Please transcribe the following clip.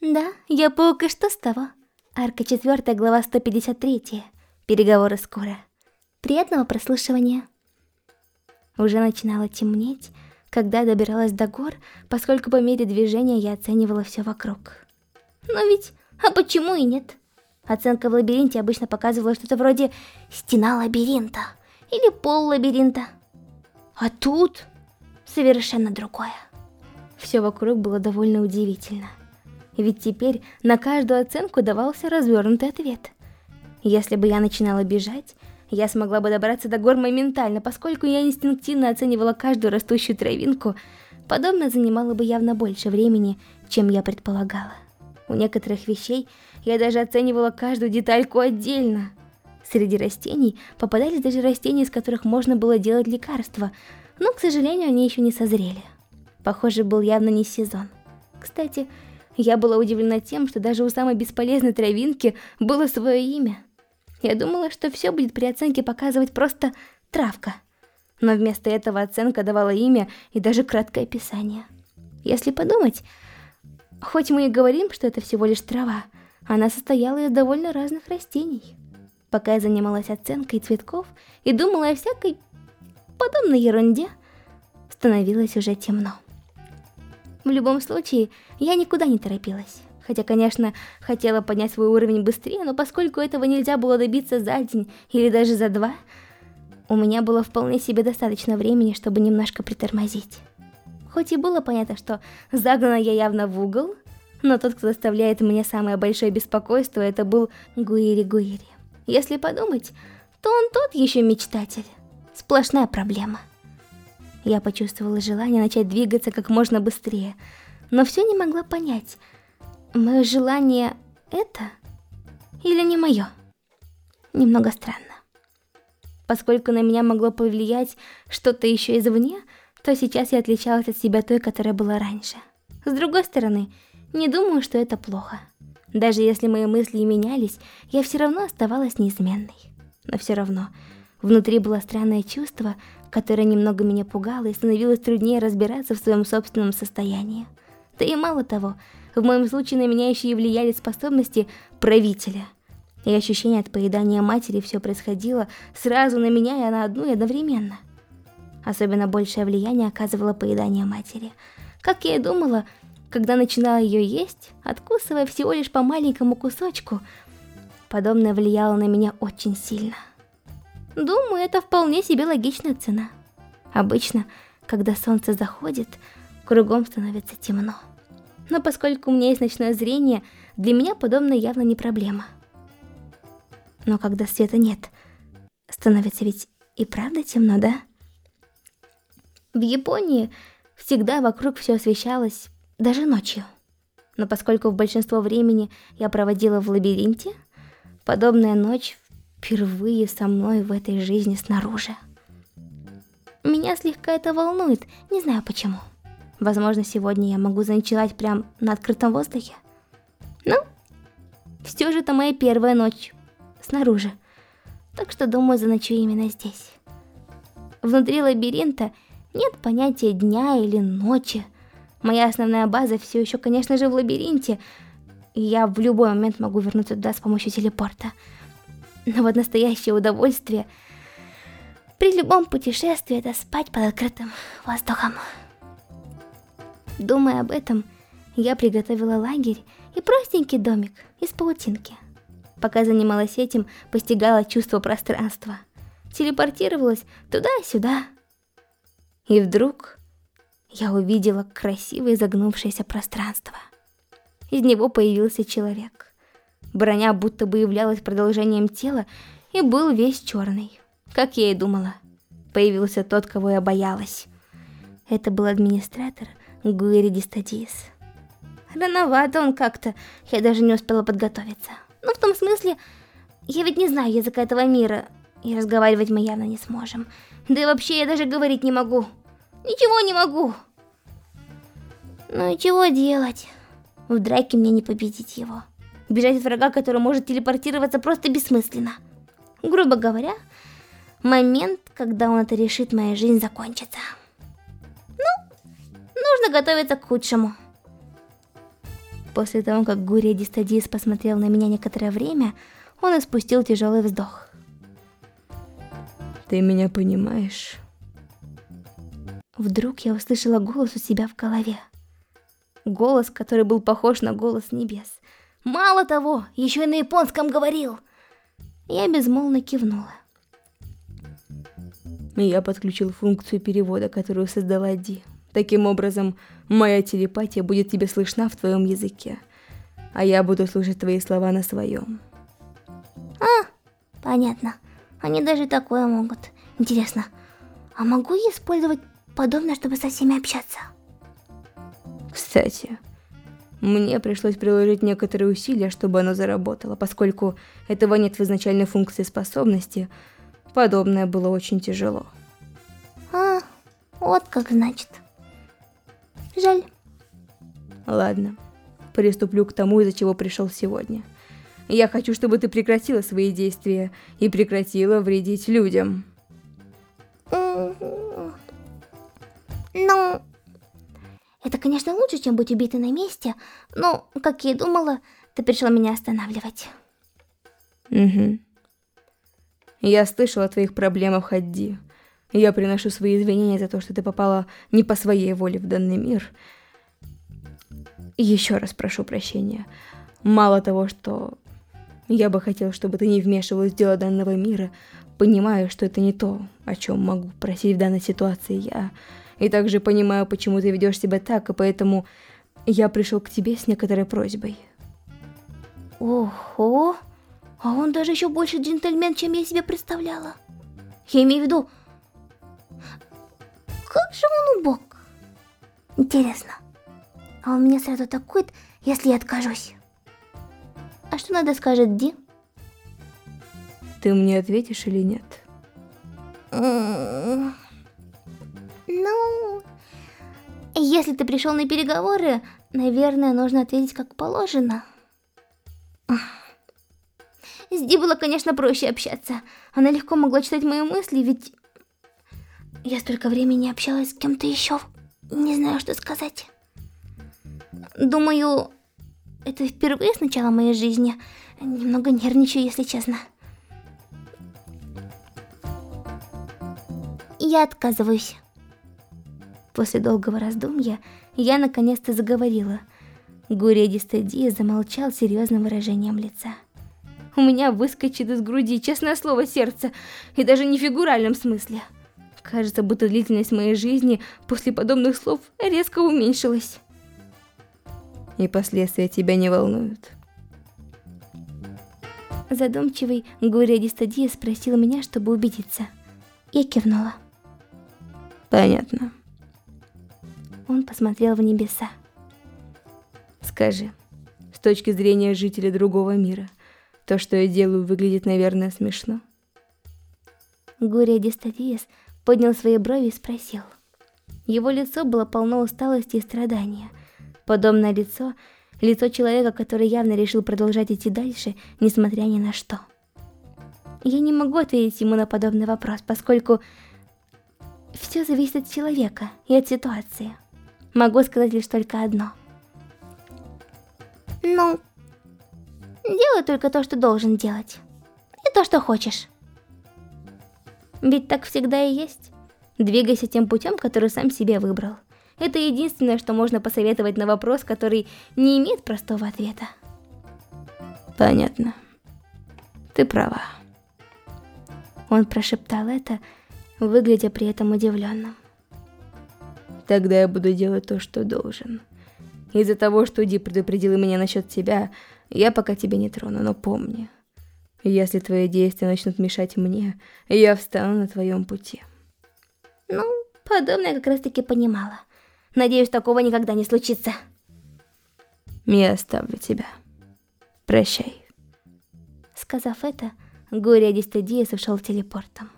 Да, я паук, и что с того? Арка 4, глава 153. Переговоры скоро. Приятного прослушивания. Уже начинало темнеть, когда добиралась до гор, поскольку по мере движения я оценивала все вокруг. Но ведь, а почему и нет? Оценка в лабиринте обычно показывала что-то вроде «стена лабиринта» или «пол лабиринта». А тут совершенно другое. Все вокруг было довольно удивительно. Ведь теперь на каждую оценку давался развернутый ответ. Если бы я начинала бежать, я смогла бы добраться до гор моментально, поскольку я инстинктивно оценивала каждую растущую травинку, подобное занимало бы явно больше времени, чем я предполагала. У некоторых вещей я даже оценивала каждую детальку отдельно. Среди растений попадались даже растения, из которых можно было делать лекарства, но, к сожалению, они еще не созрели. Похоже, был явно не сезон. Кстати, я была удивлена тем, что даже у самой бесполезной травинки было свое имя. Я думала, что все будет при оценке показывать просто травка. Но вместо этого оценка давала имя и даже краткое описание. Если подумать, хоть мы и говорим, что это всего лишь трава, она состояла из довольно разных растений. Пока я занималась оценкой цветков и думала о всякой подобной ерунде, становилось уже темно. В любом случае, я никуда не торопилась. Хотя, конечно, хотела поднять свой уровень быстрее, но поскольку этого нельзя было добиться за день или даже за два, у меня было вполне себе достаточно времени, чтобы немножко притормозить. Хоть и было понятно, что загнана я явно в угол, но тот, кто доставляет мне самое большое беспокойство, это был Гуири-Гуири. Если подумать, то он тот еще мечтатель. Сплошная проблема. Я почувствовала желание начать двигаться как можно быстрее, но все не могла понять, Мое желание это или не мое? Немного странно. Поскольку на меня могло повлиять что-то еще извне, то сейчас я отличалась от себя той, которая была раньше. С другой стороны, не думаю, что это плохо. Даже если мои мысли и менялись, я все равно оставалась неизменной. Но все равно, внутри было странное чувство, которое немного меня пугало и становилось труднее разбираться в своем собственном состоянии. Да и мало того, в моем случае на меня еще и влияли способности правителя. И ощущение от поедания матери все происходило сразу на меня и на одну и одновременно. Особенно большее влияние оказывало поедание матери. Как я и думала, когда начинала ее есть, откусывая всего лишь по маленькому кусочку, подобное влияло на меня очень сильно. Думаю, это вполне себе логичная цена. Обычно, когда солнце заходит, кругом становится темно но поскольку у меня есть ночное зрение, для меня подобное явно не проблема. Но когда света нет, становится ведь и правда темно, да? В Японии всегда вокруг все освещалось, даже ночью. Но поскольку в большинство времени я проводила в лабиринте, подобная ночь впервые со мной в этой жизни снаружи. Меня слегка это волнует, не знаю почему. Возможно, сегодня я могу заночевать прямо на открытом воздухе. Ну, все же это моя первая ночь снаружи. Так что, думаю, заночую именно здесь. Внутри лабиринта нет понятия дня или ночи. Моя основная база все еще, конечно же, в лабиринте. И я в любой момент могу вернуться туда с помощью телепорта. Но вот настоящее удовольствие при любом путешествии это спать под открытым воздухом. Думая об этом, я приготовила лагерь и простенький домик из паутинки. Пока занималась этим, постигала чувство пространства. Телепортировалась туда-сюда. И вдруг я увидела красивое загнувшееся пространство. Из него появился человек. Броня будто бы являлась продолжением тела и был весь черный. Как я и думала. Появился тот, кого я боялась. Это был администратор Гуэриди Стадис. Рановато он как-то, я даже не успела подготовиться. Ну, в том смысле, я ведь не знаю языка этого мира, и разговаривать мы явно не сможем. Да и вообще я даже говорить не могу. Ничего не могу. Ну и чего делать? В драке мне не победить его. Бежать от врага, который может телепортироваться, просто бессмысленно. Грубо говоря, момент, когда он это решит, моя жизнь закончится нужно готовиться к худшему. После того, как Гурия Дистадис посмотрел на меня некоторое время, он испустил тяжелый вздох. Ты меня понимаешь? Вдруг я услышала голос у себя в голове. Голос, который был похож на голос небес. Мало того, еще и на японском говорил. Я безмолвно кивнула. Я подключил функцию перевода, которую создала Ди. Таким образом, моя телепатия будет тебе слышна в твоем языке, а я буду слушать твои слова на своем. А, понятно. Они даже такое могут. Интересно, а могу я использовать подобное, чтобы со всеми общаться? Кстати, мне пришлось приложить некоторые усилия, чтобы оно заработало, поскольку этого нет в изначальной функции способности, подобное было очень тяжело. А, вот как значит. Жаль. Ладно, приступлю к тому, из-за чего пришел сегодня. Я хочу, чтобы ты прекратила свои действия и прекратила вредить людям. Это, конечно, лучше, чем быть убитой на месте, но, как я и думала, ты пришла меня останавливать. Угу. Я слышала о твоих проблемах, Хадди. Я приношу свои извинения за то, что ты попала не по своей воле в данный мир. Еще раз прошу прощения. Мало того, что я бы хотел, чтобы ты не вмешивалась в дела данного мира, понимаю, что это не то, о чем могу просить в данной ситуации я. И также понимаю, почему ты ведешь себя так, и поэтому я пришел к тебе с некоторой просьбой. Ого, а он даже еще больше джентльмен, чем я себе представляла. Я имею в виду, как же он убог? Интересно, а он меня сразу атакует, если я откажусь? А что надо скажет Ди? Ты мне ответишь или нет? Ну, если ты пришел на переговоры, наверное, нужно ответить как положено. С Ди было, конечно, проще общаться. Она легко могла читать мои мысли, ведь я столько времени общалась с кем-то еще. Не знаю, что сказать. Думаю, это впервые с начала моей жизни. Немного нервничаю, если честно. Я отказываюсь. После долгого раздумья я наконец-то заговорила. Гурия Дистадия замолчал серьезным выражением лица. У меня выскочит из груди, честное слово, сердце, и даже не в фигуральном смысле. Кажется, будто длительность моей жизни после подобных слов резко уменьшилась. И последствия тебя не волнуют. Задумчивый Гурия Дистадия спросил меня, чтобы убедиться. Я кивнула. Понятно. Он посмотрел в небеса. Скажи, с точки зрения жителя другого мира, то, что я делаю, выглядит, наверное, смешно? Гурия Дистадиес поднял свои брови и спросил. Его лицо было полно усталости и страдания. Подобное лицо, лицо человека, который явно решил продолжать идти дальше, несмотря ни на что. Я не могу ответить ему на подобный вопрос, поскольку все зависит от человека и от ситуации. Могу сказать лишь только одно. Ну, делай только то, что должен делать. И то, что хочешь. Ведь так всегда и есть. Двигайся тем путем, который сам себе выбрал. Это единственное, что можно посоветовать на вопрос, который не имеет простого ответа. Понятно. Ты права. Он прошептал это, выглядя при этом удивленным. Тогда я буду делать то, что должен. Из-за того, что Ди предупредила меня насчет тебя, я пока тебя не трону, но помни, если твои действия начнут мешать мне, я встану на твоем пути. Ну, подобное как раз таки понимала. Надеюсь, такого никогда не случится. Я оставлю тебя. Прощай. Сказав это, Гурия Дистадиес ушел телепортом.